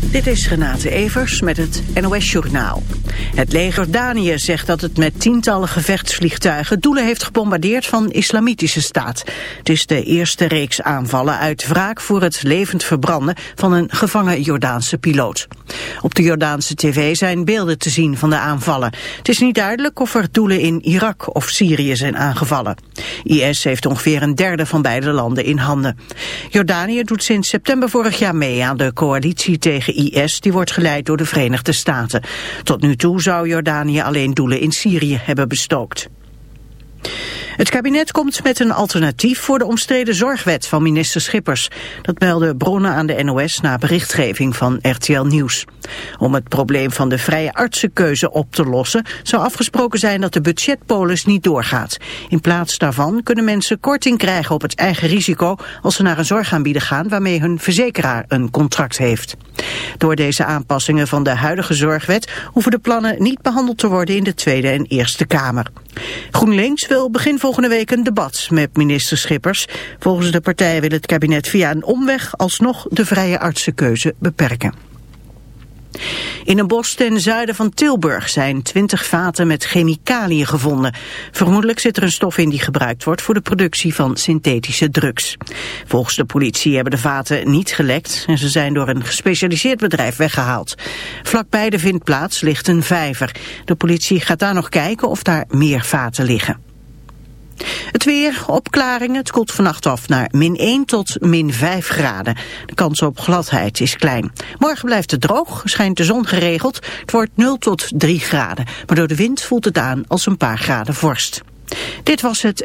Dit is Renate Evers met het NOS Journaal. Het leger Jordanië zegt dat het met tientallen gevechtsvliegtuigen doelen heeft gebombardeerd van islamitische staat. Het is de eerste reeks aanvallen uit wraak voor het levend verbranden van een gevangen Jordaanse piloot. Op de Jordaanse tv zijn beelden te zien van de aanvallen. Het is niet duidelijk of er doelen in Irak of Syrië zijn aangevallen. IS heeft ongeveer een derde van beide landen in handen. Jordanië doet sinds september vorig jaar mee aan de coalitie tegen IS, die wordt geleid door de Verenigde Staten. Tot nu toe zou Jordanië alleen doelen in Syrië hebben bestookt. Het kabinet komt met een alternatief voor de omstreden zorgwet van minister Schippers. Dat melden bronnen aan de NOS na berichtgeving van RTL Nieuws. Om het probleem van de vrije artsenkeuze op te lossen... zou afgesproken zijn dat de budgetpolis niet doorgaat. In plaats daarvan kunnen mensen korting krijgen op het eigen risico... als ze naar een zorgaanbieder gaan waarmee hun verzekeraar een contract heeft. Door deze aanpassingen van de huidige zorgwet... hoeven de plannen niet behandeld te worden in de Tweede en Eerste Kamer. GroenLinks wil begin volgende week een debat met minister Schippers. Volgens de partij wil het kabinet via een omweg alsnog de vrije artsenkeuze beperken. In een bos ten zuiden van Tilburg zijn twintig vaten met chemicaliën gevonden. Vermoedelijk zit er een stof in die gebruikt wordt voor de productie van synthetische drugs. Volgens de politie hebben de vaten niet gelekt en ze zijn door een gespecialiseerd bedrijf weggehaald. Vlakbij de vindplaats ligt een vijver. De politie gaat daar nog kijken of daar meer vaten liggen. Het weer, opklaringen, het koelt vannacht af naar min 1 tot min 5 graden. De kans op gladheid is klein. Morgen blijft het droog, schijnt de zon geregeld. Het wordt 0 tot 3 graden. Maar door de wind voelt het aan als een paar graden vorst. Dit was het...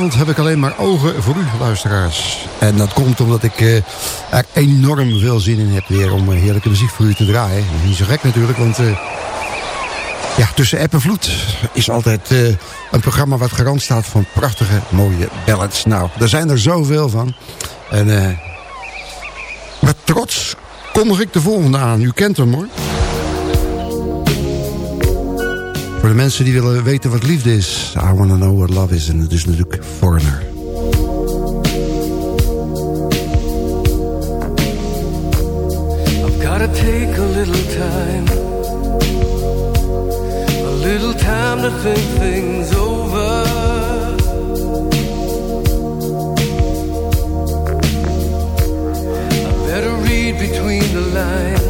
Vanavond heb ik alleen maar ogen voor u, luisteraars. En dat komt omdat ik uh, er enorm veel zin in heb weer om uh, heerlijke muziek voor u te draaien. Niet zo gek natuurlijk, want uh, ja, tussen app en vloed is altijd een programma wat garant staat van prachtige, mooie ballads. Nou, er zijn er zoveel van. En met trots kondig ik de volgende aan. U kent hem hoor. De mensen die willen weten wat liefde is. I wanna know what love is. En het is natuurlijk Foreigner. Take a little time. A little time to think things over. I better read between the lines.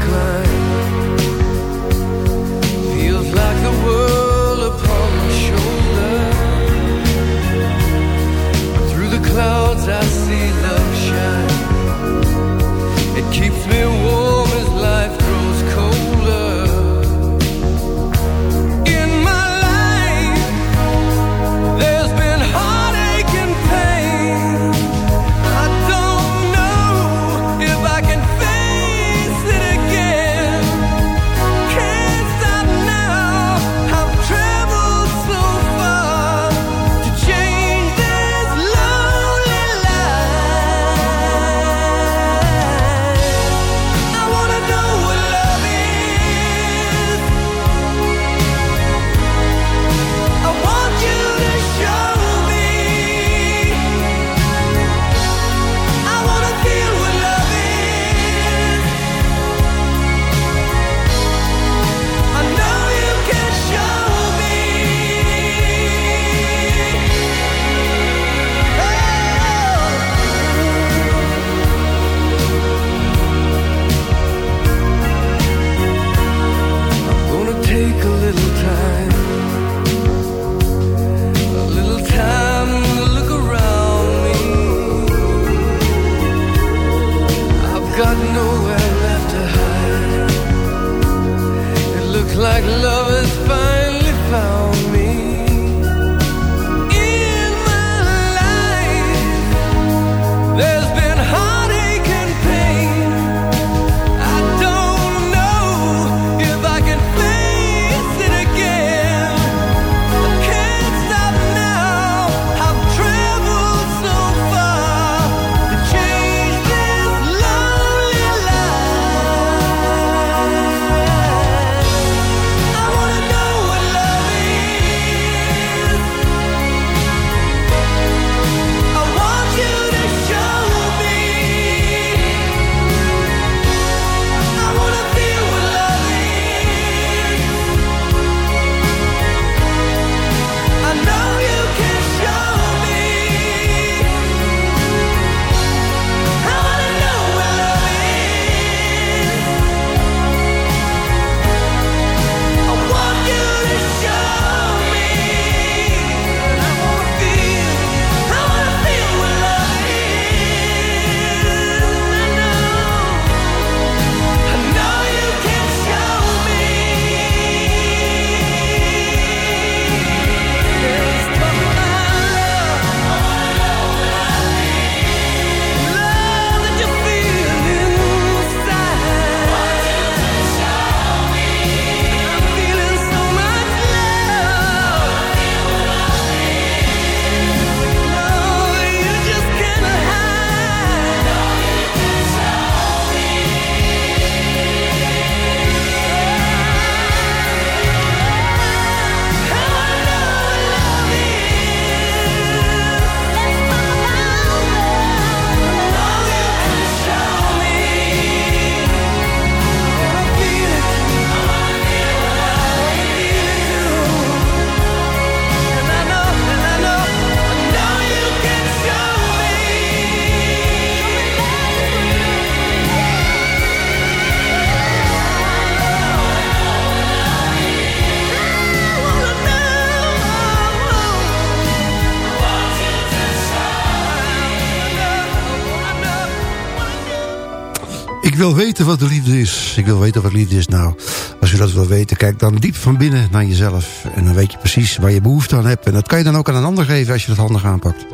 weten wat de liefde is. Ik wil weten wat liefde is. Nou, als je dat wil weten, kijk dan diep van binnen naar jezelf. En dan weet je precies waar je behoefte aan hebt. En dat kan je dan ook aan een ander geven als je dat handig aanpakt.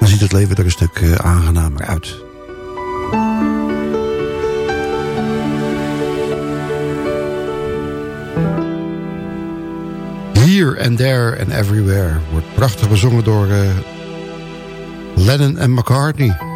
Dan ziet het leven er een stuk uh, aangenamer uit. Here and There and Everywhere wordt prachtig bezongen door uh, Lennon en McCartney.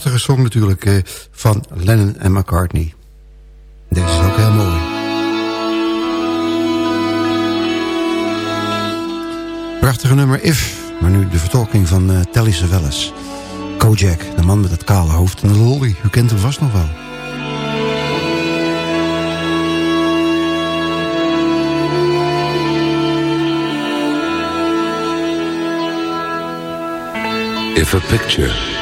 Song natuurlijk uh, van Lennon en McCartney. Deze is ook heel mooi. Prachtige nummer If, maar nu de vertolking van uh, Telly Savalas. Kojak, de man met het kale hoofd en de lolly. U kent hem vast nog wel. If a picture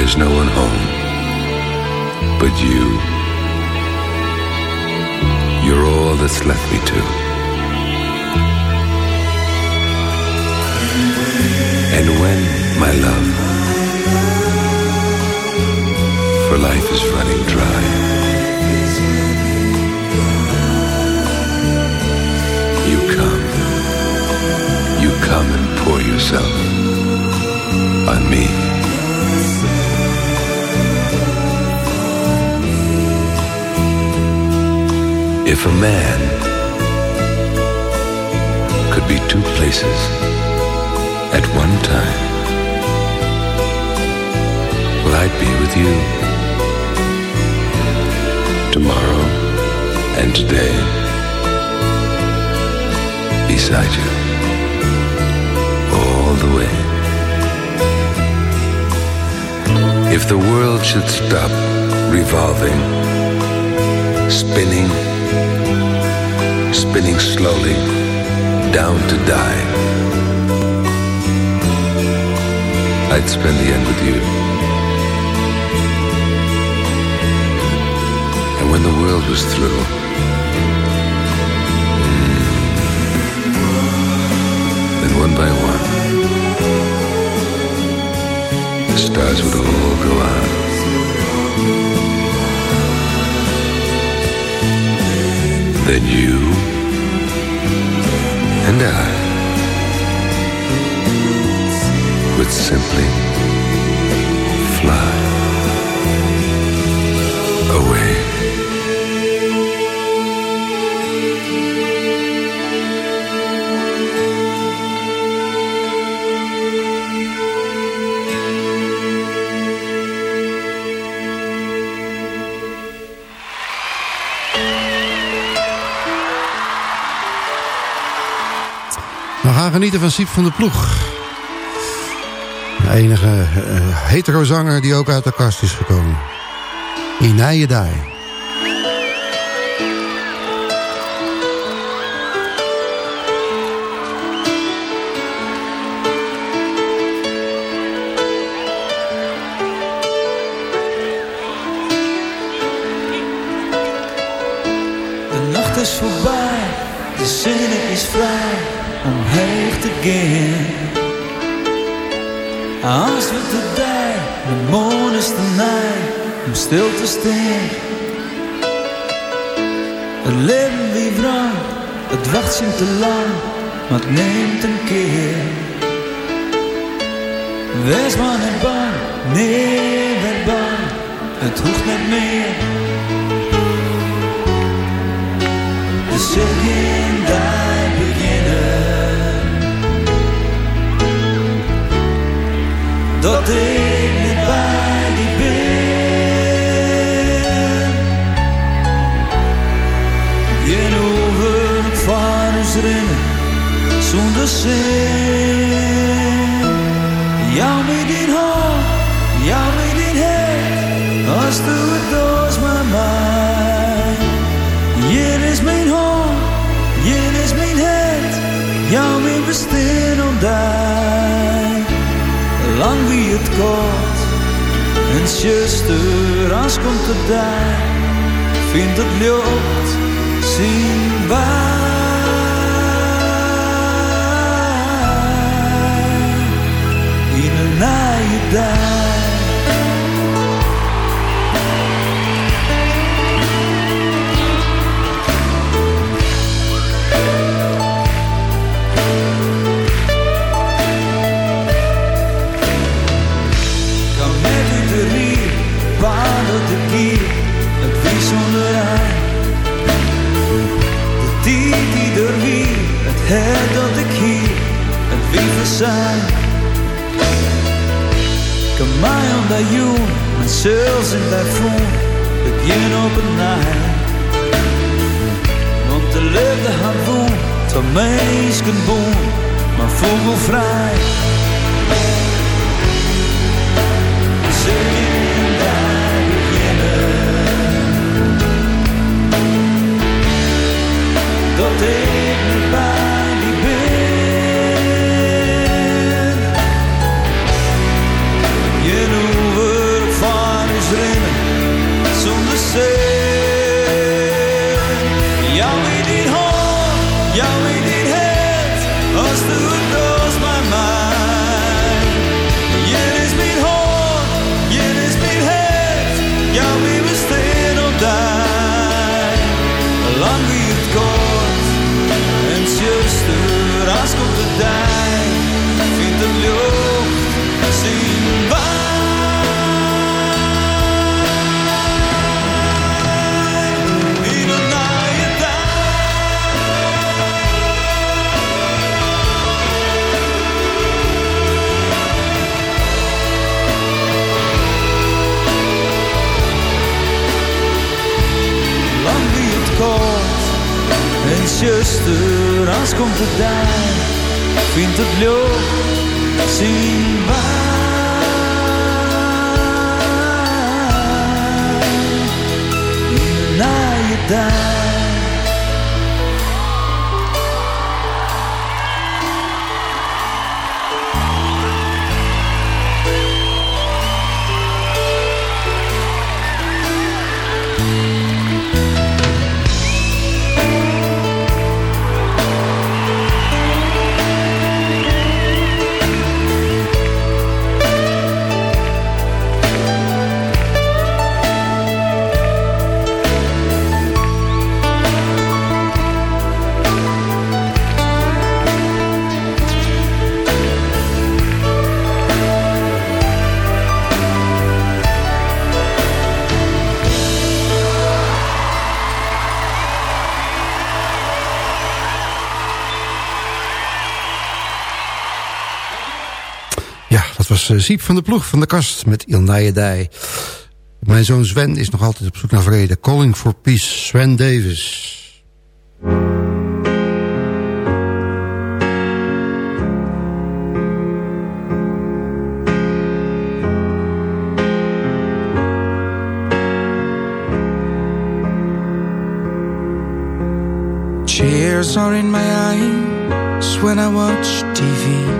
There's no one home but you. You're all that's left me to. And when, my love, for life is running dry, you come, you come and pour yourself on me. If a man could be two places at one time, well, I'd be with you tomorrow and today beside you all the way. If the world should stop revolving spinning, spinning slowly down to die. I'd spend the end with you. And when the world was through, mm, then one by one, the stars would all go out. Then you and I would simply fly away. Genieten van Siep van de Ploeg. De enige uh, hetero-zanger die ook uit de kast is gekomen. Inaye Dai. Als we te dij, de mond is te nij om stil te staan. Het leven wie wrang, het wacht zien te lang, maar het neemt een keer. Wees maar niet bang, nee, werd bang, het hoeft niet meer. De zin daar beginnen. Dat ik niet bij die ben. Geen over van ons rennen, zonder zin. Zuster, komt het daar, vindt het lucht, zien wij. In een naaie dag. Kan mij dat joen, en zelfs in voen, het jen op een naai. Want de liefde had woon, van meisken boom, maar vogelvrij. Zingen zuster, als komt het daar, vindt het lucht, zien wij. Na je die. Siep van de Ploeg van de Kast met Il Dij. Mijn zoon Sven is nog altijd op zoek naar vrede. Calling for Peace, Sven Davis. Tears are in my eyes when I watch TV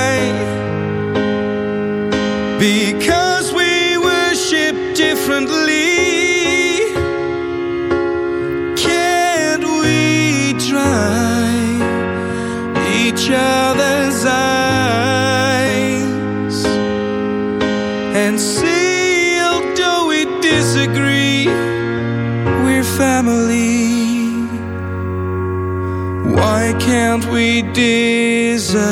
Because we worship differently. Can't we each other's eyes And see although we disagree We're family? Why can't we disagree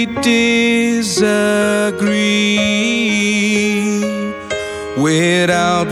we disagree without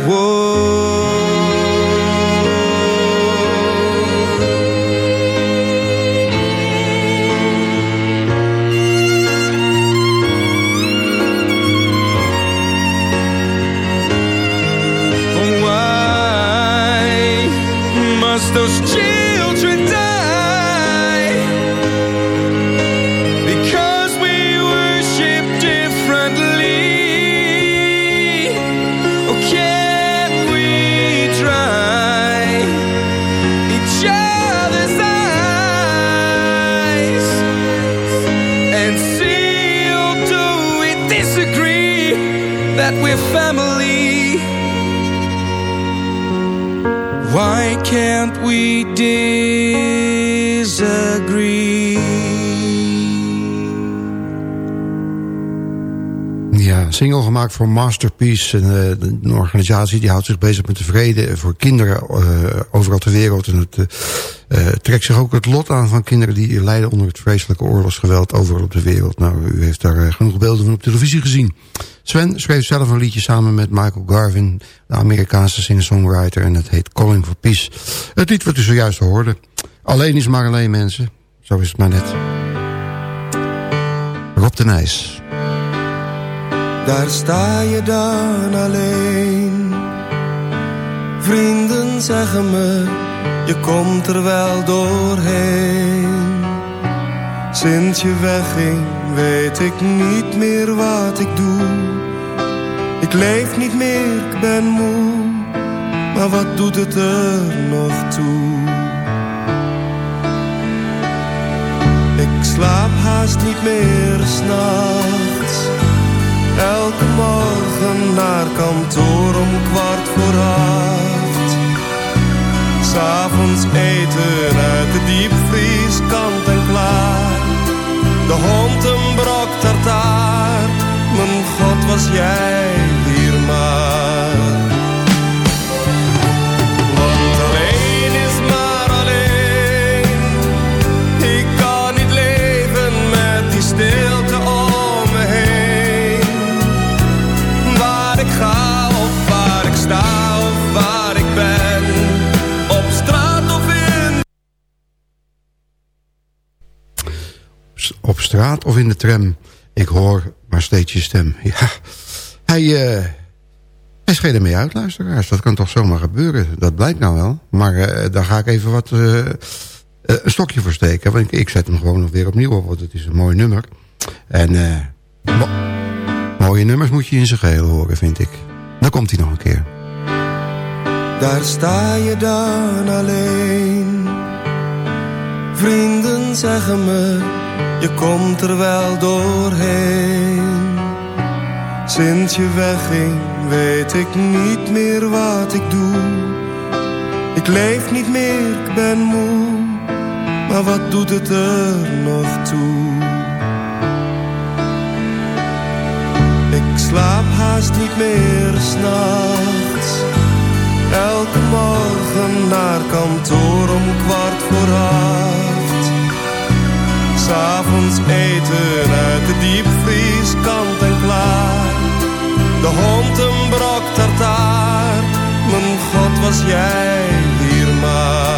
gemaakt voor Masterpiece. Een, eh, een, organisatie die houdt zich bezig met de vrede voor kinderen uh, overal ter wereld. En het Uh, trekt zich ook het lot aan van kinderen die lijden onder het vreselijke oorlogsgeweld overal op de wereld. Nou, u heeft daar genoeg beelden van op televisie gezien. Sven schreef zelf een liedje samen met Michael Garvin, de Amerikaanse singer-songwriter, en het heet Calling for Peace. Het lied wat u zojuist hoorde. Alleen is maar alleen mensen. Zo is het maar net. Rob de Nijs. Daar sta je dan alleen. Vrienden zeggen me, je komt er wel doorheen. Sinds je wegging, weet ik niet meer wat ik doe. Ik leef niet meer, ik ben moe. Maar wat doet het er nog toe? Ik slaap haast niet meer s'nachts. Elke morgen naar kantoor om kwart voor acht. S'avonds eten uit de diepvries kant en klaar. De hond een brok tartaar. Mijn god was jij hier maar. Of in de tram. Ik hoor maar steeds je stem. Ja, hij, uh, hij schreef ermee uit, luisteraars. Dat kan toch zomaar gebeuren. Dat blijkt nou wel. Maar uh, daar ga ik even wat uh, een stokje voor steken. Want ik, ik, zet hem gewoon nog weer opnieuw op. Want het is een mooi nummer. En mo mooie nummers moet je in zijn geheel horen, vind ik. Dan komt hij nog een keer. Daar sta je dan alleen. Vrienden zeggen me je komt er wel doorheen. Sinds je wegging weet ik niet meer wat ik doe. Ik leef niet meer, ik ben moe. Maar wat doet het er nog toe? Ik slaap haast niet meer s'nachts. Elke morgen naar kantoor om kwart voor acht S'avonds eten uit de diepvries kant en klaar. De hond een brok tartaar. Mijn god was jij hier maar.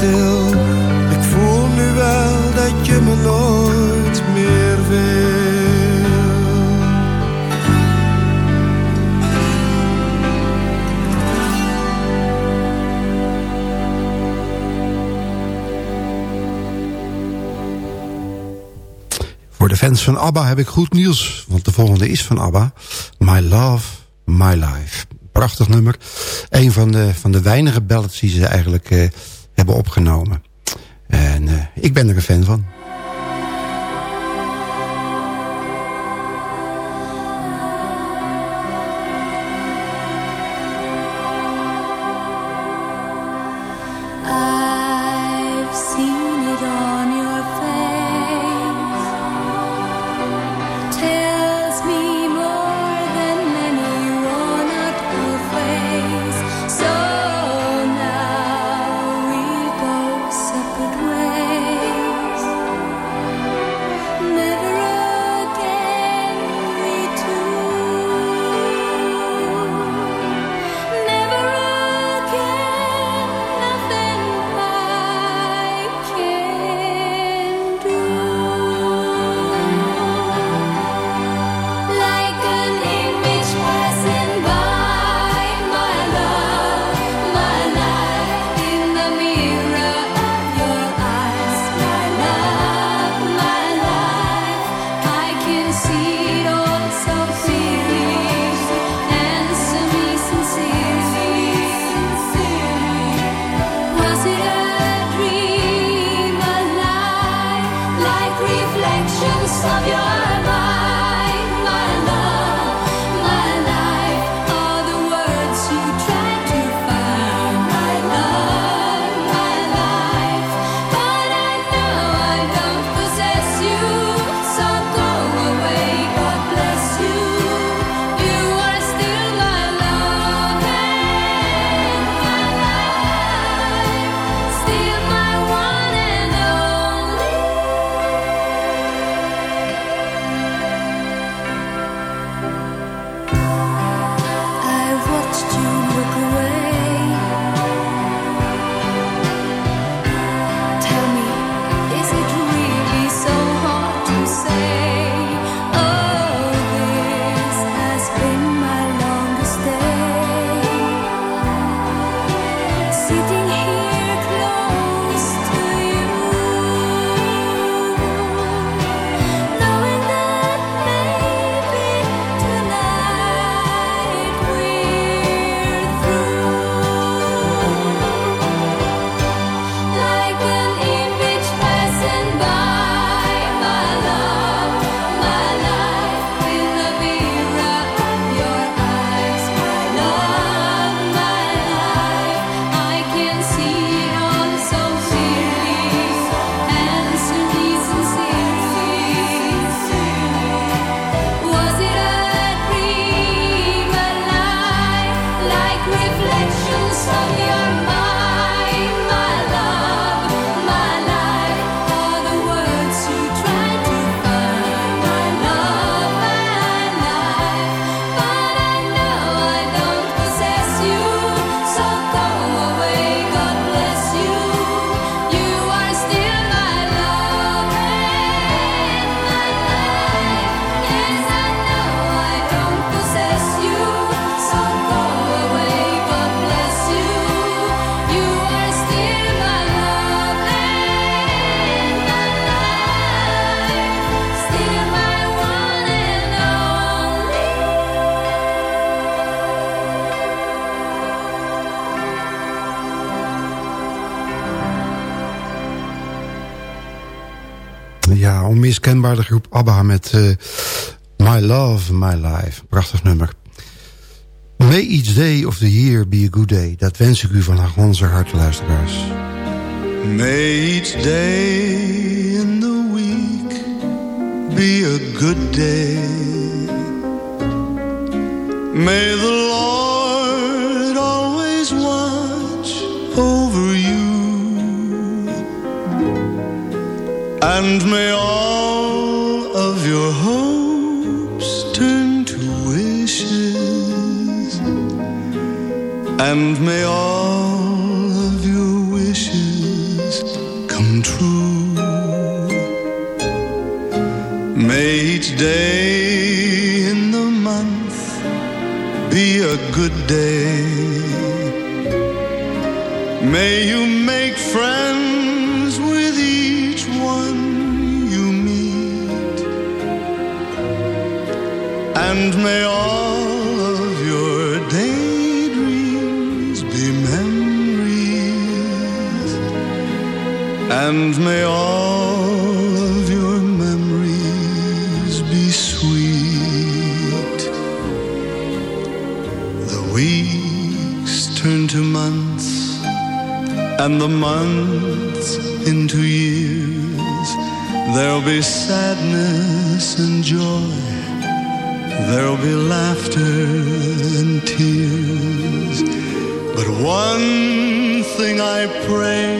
Stil. Ik voel nu wel dat je me nooit meer wil. Voor de fans van ABBA heb ik goed nieuws. Want de volgende is van ABBA. My Love, My Life prachtig nummer. Een van de, van de weinige ballads die ze eigenlijk uh, opgenomen. En uh, ik ben er een fan van. Onmiskenbaar de groep ABBA met uh, My Love, My Life. Prachtig nummer. May each day of the year be a good day. Dat wens ik u van onze harte luisteraars. May each day in the week be a good day. May the Lord always watch over you. And may all and may all of your wishes come true. May each day in the month be a good day. May you and may all of your memories be sweet. The weeks turn to months, and the months into years. There'll be sadness and joy, there'll be laughter and tears. But one thing I pray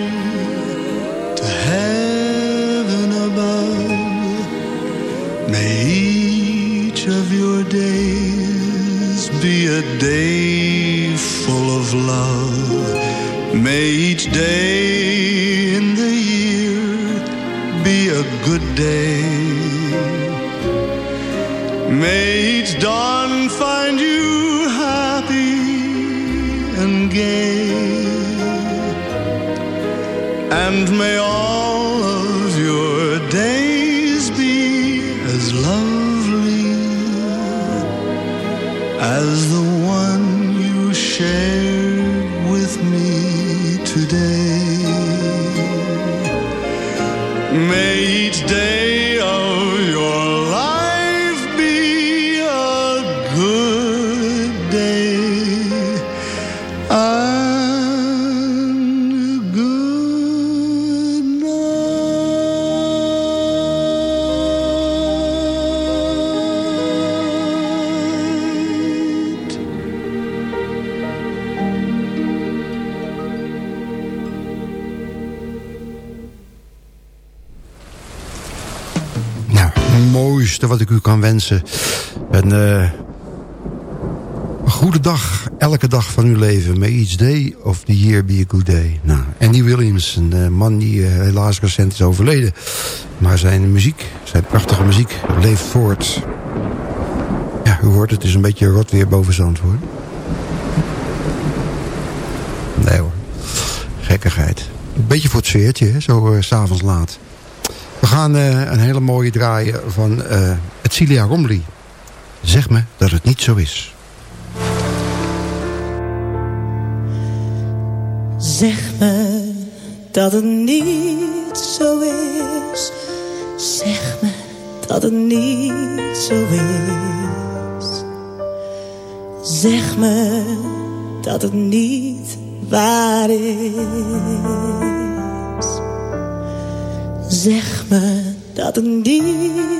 a day full of love. May each day in the year be a good day. May each dawn find you happy and gay. And may all May each day of your u kan wensen. Een, uh, een goede dag, elke dag van uw leven. May each day of the year be a good day. Nou, Andy Williams, een uh, man die uh, helaas recent is overleden. Maar zijn muziek, zijn prachtige muziek, leeft voort. Ja, u hoort het, is een beetje rot weer boven Zandvoort. Nee hoor, gekkigheid. Een beetje voor het sfeertje, hè? zo uh, s'avonds laat. We gaan een hele mooie draaien van Etcilia Romley. Zeg me dat het niet zo is. Zeg me dat het niet zo is. Zeg me dat het niet zo is. Zeg me dat het niet waar is. Zeg me dat het niet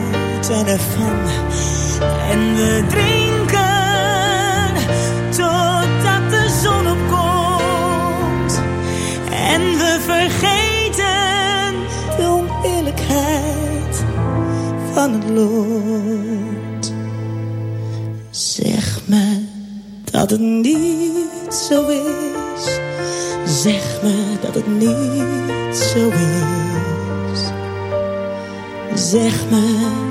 En we drinken totdat de zon opkomt. En we vergeten de oneerlijkheid van het lot. Zeg me dat het niet zo is. Zeg me dat het niet zo is. Zeg me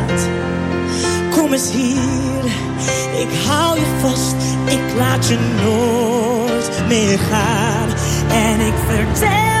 Kom hier, ik hou je vast, ik laat je nooit meer gaan. En ik vertel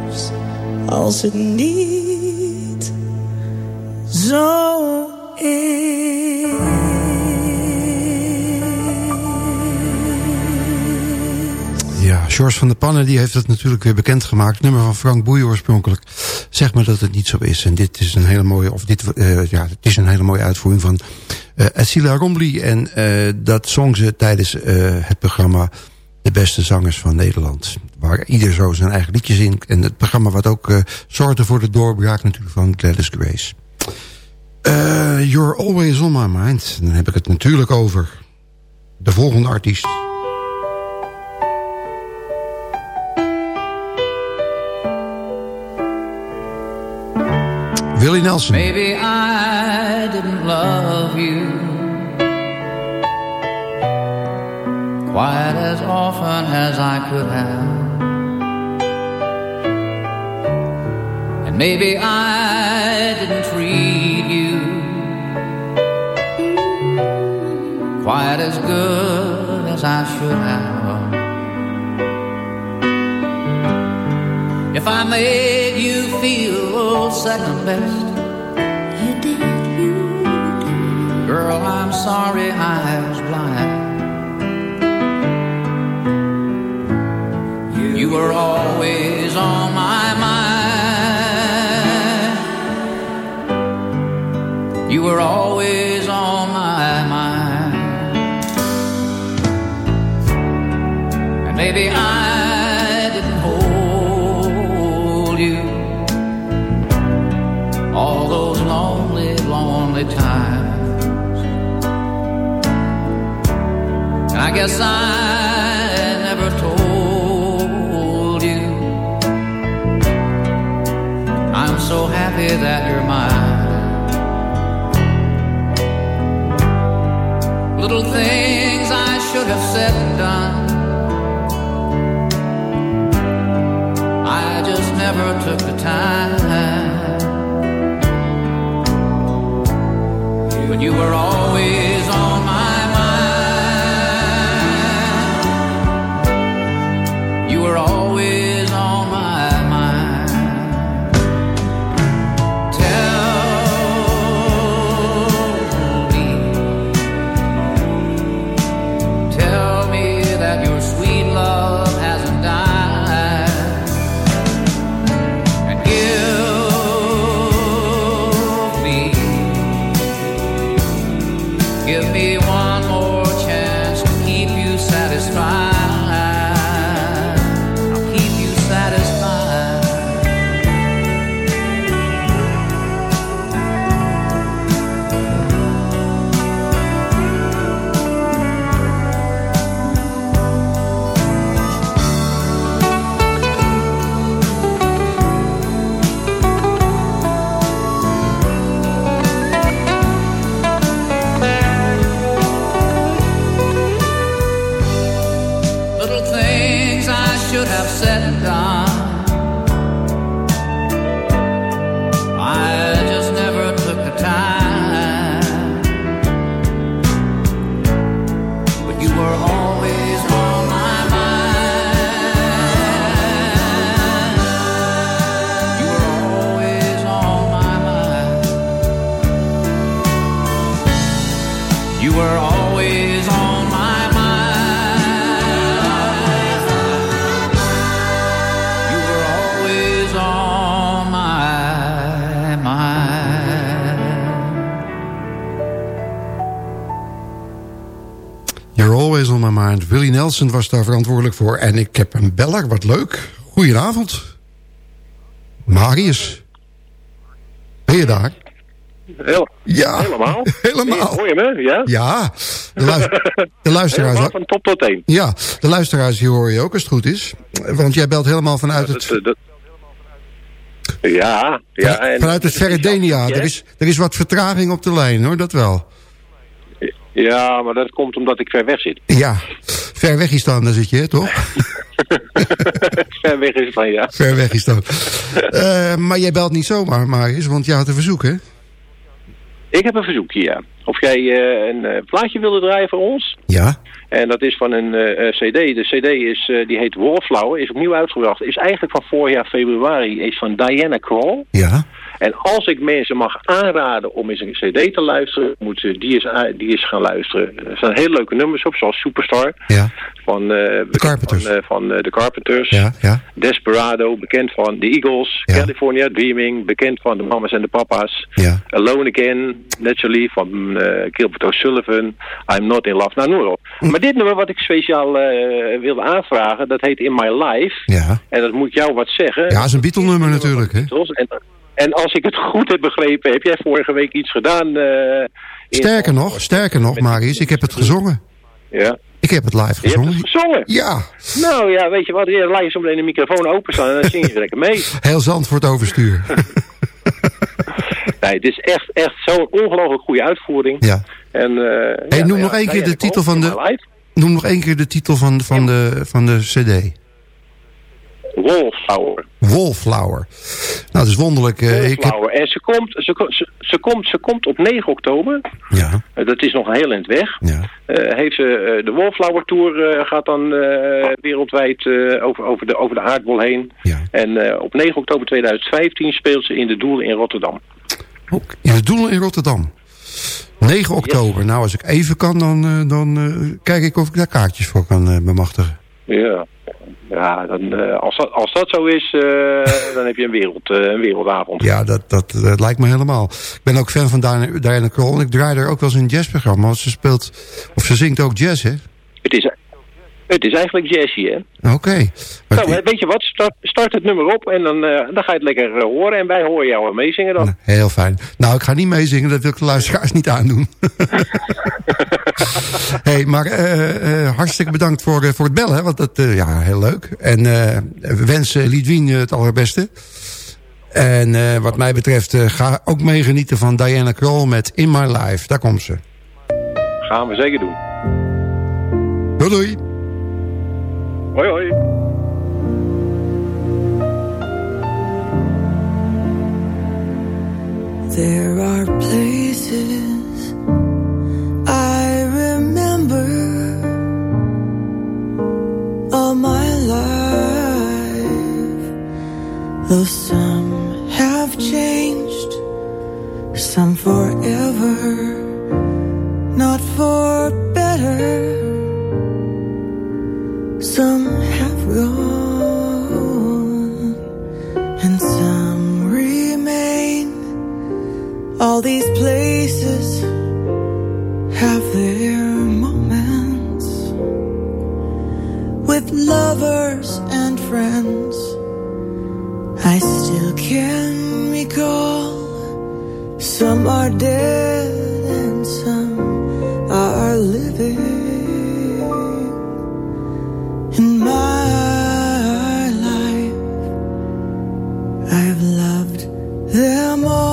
als het niet zo is. George van der Pannen die heeft het natuurlijk weer bekendgemaakt. nummer van Frank Boeien oorspronkelijk. Zeg maar dat het niet zo is. En dit is een hele mooie, of dit, uh, ja, het is een hele mooie uitvoering van uh, Acila Rombly. En uh, dat zong ze tijdens het programma De Beste Zangers van Nederland. Waar ieder zo zijn eigen liedjes in. En het programma wat ook zorgde voor de doorbraak natuurlijk van Gladys Grace. you're always on my mind. Dan heb ik het natuurlijk over de volgende artiest. Willie Nelson. Maybe I didn't love you quite as often as I could have. And maybe I didn't treat you quite as good as I should have. If I made you feel second best You did, you did. Girl, I'm sorry I were always on my mind. You were always on my mind. And maybe I didn't hold you all those lonely, lonely times. And I guess I that you're mine. Little things I should have said and done. I just never took the time. But you were always give me one Nelson was daar verantwoordelijk voor. En ik heb een beller, wat leuk. Goedenavond. Marius. Ben je daar? Heel, Ja. helemaal. Helemaal. Hoor je me? Ja? Ja, de, lu- de luisteraars... Van top tot teen. Ja, de luisteraars hier hoor je ook als het goed is. Want jij belt helemaal vanuit het, Dat- dat- ja, ja. en- vanuit het verre Denia. Ja, Er is, er is wat vertraging op de lijn hoor, dat wel. Ja, maar dat komt omdat ik ver weg zit. Ja, ver weg is dan, daar zit je, toch? ver weg is van ja. Ver weg is dan. Eh, maar jij belt niet zomaar, Marius, want jij had een verzoek, hè? Ik heb een verzoekje, ja. Of jij eh, een eh, plaatje wilde draaien voor ons. Ja. En dat is van een cd. De cd is, die heet Wallflower, is opnieuw uitgebracht. Is eigenlijk van vorig jaar februari. Is van Diana Krall. Ja. En als ik mensen mag aanraden om eens een cd te luisteren, moeten ze die eens, die eens gaan luisteren. Er staan hele leuke nummers op, zoals Superstar. Ja. Van, eh, bekend Carpenters. Van, eh, van eh, de Carpenters. Ja, ja. Desperado, bekend van de Eagles. California Dreaming, bekend van de mamas en de papa's. Ja. Alone Again, Naturally van eh Gilbert O'Sullivan. I'm Not In Love, nou noem maar op. Maar dit nummer wat ik speciaal eh, wilde aanvragen, dat heet In My Life. Ja. En dat moet jou wat zeggen. Ja, is een Beatle-nummer natuurlijk, hè? En, en als ik het goed heb begrepen, heb jij vorige week iets gedaan? eh, Sterker nog, sterker nog, Marius, ik heb het gezongen. Ja. Ik heb het live Je hebt gezongen. het gezongen? Ja, Nou ja, weet je wat, je laat je zometeen de microfoon openstaan en dan zing je lekker mee. heel Zandvoort overstuur. Nee, het is echt, echt zo'n ongelooflijk goede uitvoering. Ja. En, eh, Hey, ja, noem nou nog ja, één keer de titel van de-. Noem nog één keer de titel van, van, de, van de cd. Wallflower. Wallflower. Nou, het is wonderlijk. eh, ik heb. En ze komt, ze, ze, ze komt, ze komt op 9 oktober. ja, Eh, dat is nog een heel eind weg. ja. Eh, heeft ze, de Wallflower Tour gaat dan wereldwijd over, over, de, over de aardbol heen. ja. En op 9 oktober 2015 speelt ze in de Doel in Rotterdam. In het Doel in Rotterdam. 9 oktober. Nou, als ik even kan, dan, dan kijk ik of ik daar kaartjes voor kan bemachtigen. Ja, ja dan, eh, als, dat, als dat zo is, eh, dan heb je een, wereld, eh, een wereldavond. Ja, dat, dat, dat lijkt me helemaal. Ik ben ook fan van Diana, Diana Krall. En ik draai er ook wel eens een jazzprogramma. Want ze speelt, of ze zingt ook jazz, hè? Het is, Het is eigenlijk jazzy, hè? Oké. Nou, weet je wat? Start, start het nummer op en dan, eh, dan ga je het lekker uh, horen. En wij horen jou meezingen dan. Heel fijn. Nou, ik ga niet meezingen. Dat wil ik de luisteraars niet aandoen. hey, maar uh, hartstikke bedankt voor, voor het bellen. Want dat, ja, heel leuk. En we wensen Lidwien het allerbeste. En wat mij betreft, ga ook meegenieten van Diana Kroll met In My Life. Daar komt ze. Gaan we zeker doen. Doei doei. Hoi hoi. There are places I remember all my life, though some have changed, some forever, not for better some have gone and some remain. All these places have their moments with lovers and friends. I still can recall some are dead and some are living. them all.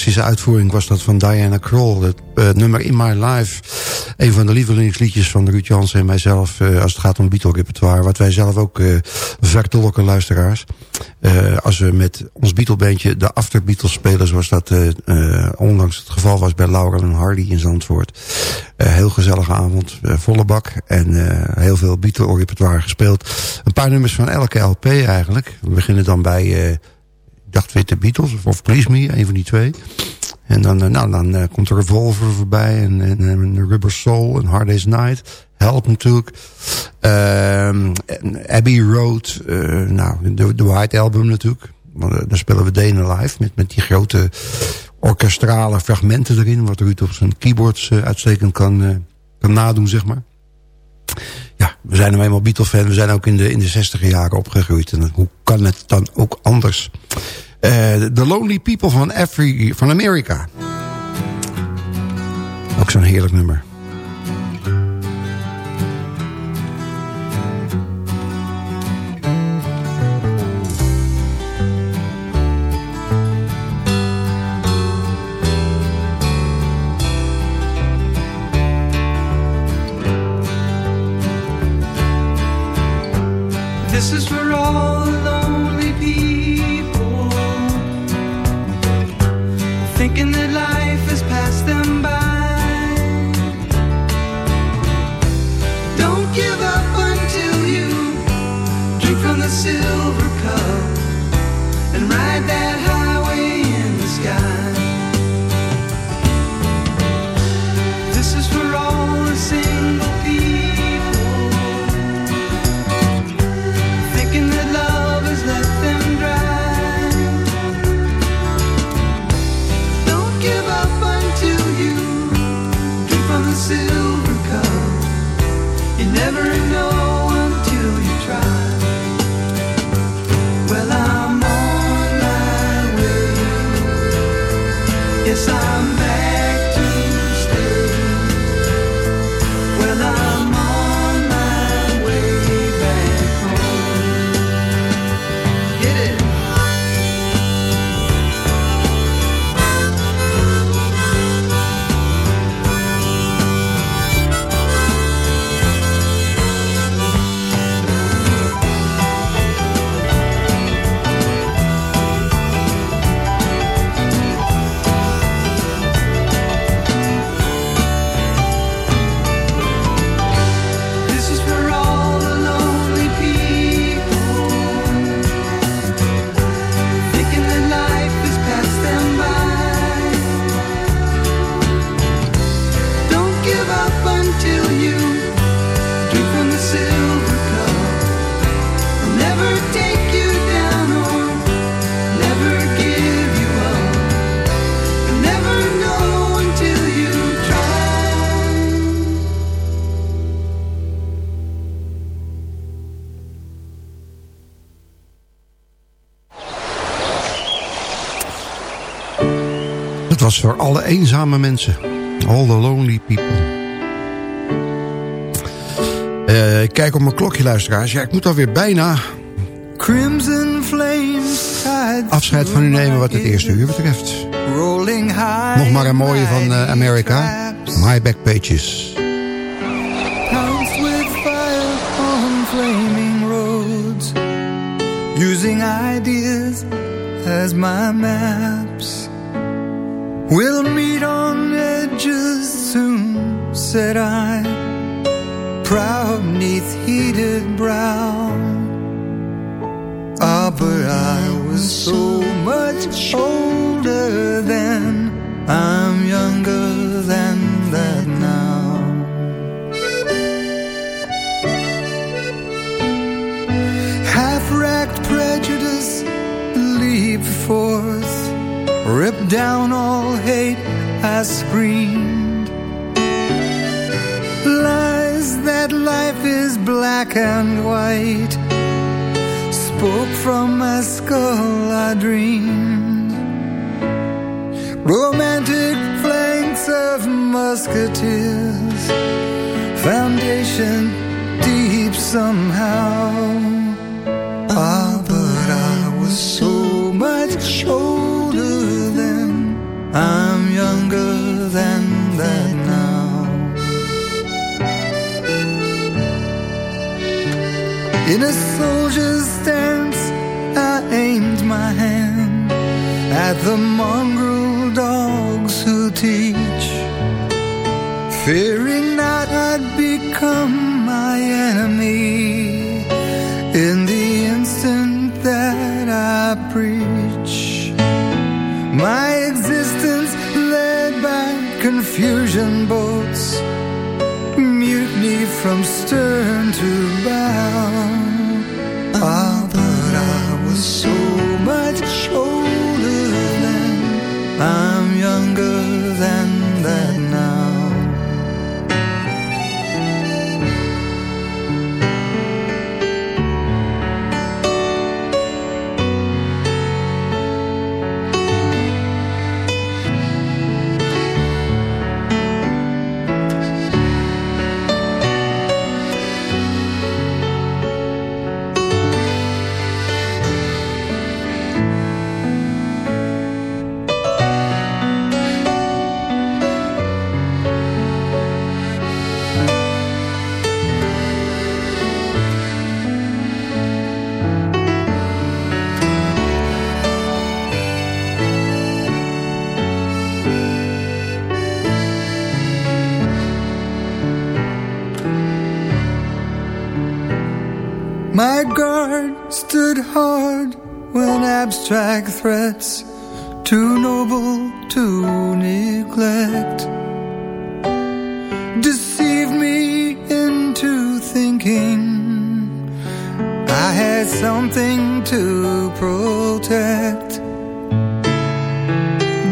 Fantastische uitvoering was dat van Diana Kroll. Het uh, nummer In My Life. Een van de lievelingsliedjes van Ruud Jansen en mijzelf... Uh, als het gaat om Beatle-repertoire. Wat wij zelf ook uh, vertolken, luisteraars. als we met ons Beatle-bandje de After Beatles spelen... zoals dat onlangs het geval was bij Laurel en Hardy in Zandvoort. heel gezellige avond, volle bak. En heel veel Beatle-repertoire gespeeld. Een paar nummers van elke LP eigenlijk. We beginnen dan bij dacht weer de Beatles of Please Me, een van die twee. En dan, eh, nou, dan uh, komt de Revolver voorbij en, en, en, Rubber Soul en Hard Day's Night. Help natuurlijk. Uh, Abbey Road. Uh, nou, de, de White Album natuurlijk. Want, dan spelen we Dana Live met, met die grote orkestrale fragmenten erin. Wat Ruud op zijn keyboards uitstekend kan, kan nadoen, zeg maar ja, we zijn nou eenmaal Beatle-fan. We zijn ook in de, in de 60 jaren opgegroeid. En hoe kan het dan ook anders? Uh, The Lonely People van, Afri van Amerika. Ook zo'n heerlijk nummer. Voor alle eenzame mensen. All the lonely people. Uh, ik kijk op mijn klokje, luisteraars. Ja, ik moet alweer bijna Crimson flames afscheid van u nemen wat het eerste uur betreft. Nog maar een mooie van uh, Amerika. My Back Pages. with fire on flaming roads. Using ideas as my maps. We'll meet on edges soon, said I. Proud neath heated brow. Ah, but I was so much older then. I'm younger than that now. Half-racked prejudice leap forth Rip down all I screamed. Lies that life is black and white. Spoke from my skull, I dreamed Romantic flanks of musketeers. Foundation deep somehow In a soldier's stance I aimed my hand At the mongrel dogs who teach Fearing not I'd become my enemy In the instant that I preach. My existence led by confusion boats Mutiny from stern to bow Ah, My guard stood hard when abstract threats too noble to neglect deceived me into thinking I had something to protect.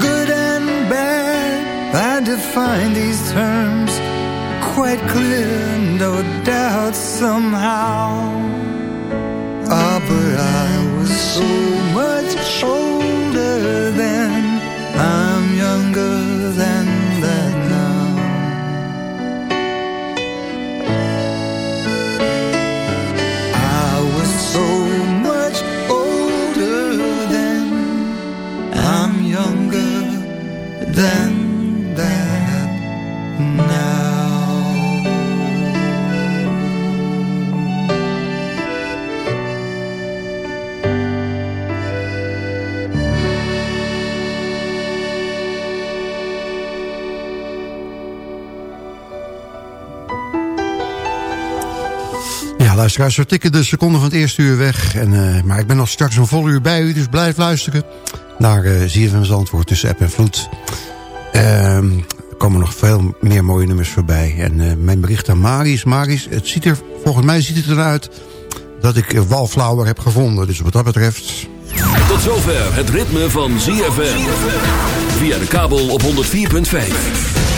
Good and bad, I define these terms quite clear, no doubt somehow. I was so much older then. I'm younger than that now. I was so much older then. I'm younger than luisteraars, we tikken de seconden van het eerste uur weg. En, eh, maar ik ben nog straks een vol uur bij u, dus blijf luisteren naar uh, ZFM Antwoord tussen app en vloed. Ehm, er komen nog veel meer mooie nummers voorbij. En eh, mijn bericht aan Maris. Maris, het ziet er, volgens mij ziet het eruit dat ik Wallflower heb gevonden. Dus wat dat betreft... Tot zover het ritme van ZFM. Via de kabel op 104.5.